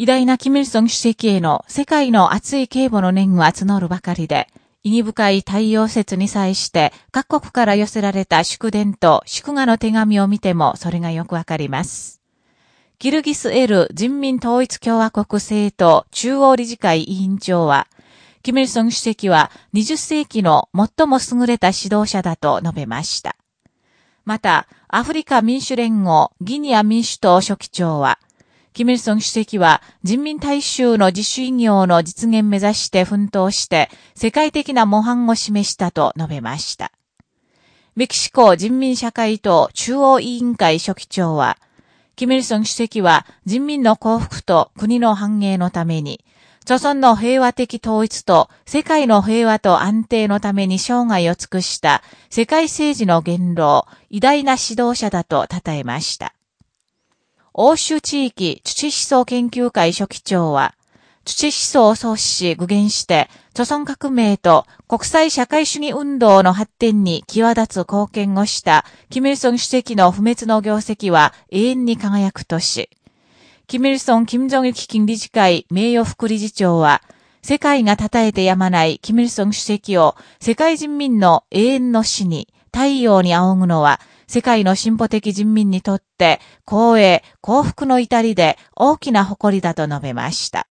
偉大なキミルソン主席への世界の熱い警護の念は募るばかりで、意義深い太陽説に際して各国から寄せられた祝電と祝賀の手紙を見てもそれがよくわかります。キルギスエル人民統一共和国政党中央理事会委員長は、キム・イルソン主席は20世紀の最も優れた指導者だと述べました。また、アフリカ民主連合ギニア民主党書記長は、キム・ルソン主席は人民大衆の自主医業の実現目指して奮闘して世界的な模範を示したと述べました。メキシコ人民社会党中央委員会書記長は、キム・ルソン主席は人民の幸福と国の繁栄のために、著村の平和的統一と世界の平和と安定のために生涯を尽くした世界政治の元老、偉大な指導者だと称えました。欧州地域土思想研究会書記長は、土思想を創始し具現して、著村革命と国際社会主義運動の発展に際立つ貢献をした、キム・イルソン主席の不滅の業績は永遠に輝くとし、キム・イルソン・キム・ジョンイ基金理事会名誉副理事長は、世界が称えてやまないキム・イルソン主席を世界人民の永遠の死に、太陽に仰ぐのは、世界の進歩的人民にとって光栄、幸福の至りで大きな誇りだと述べました。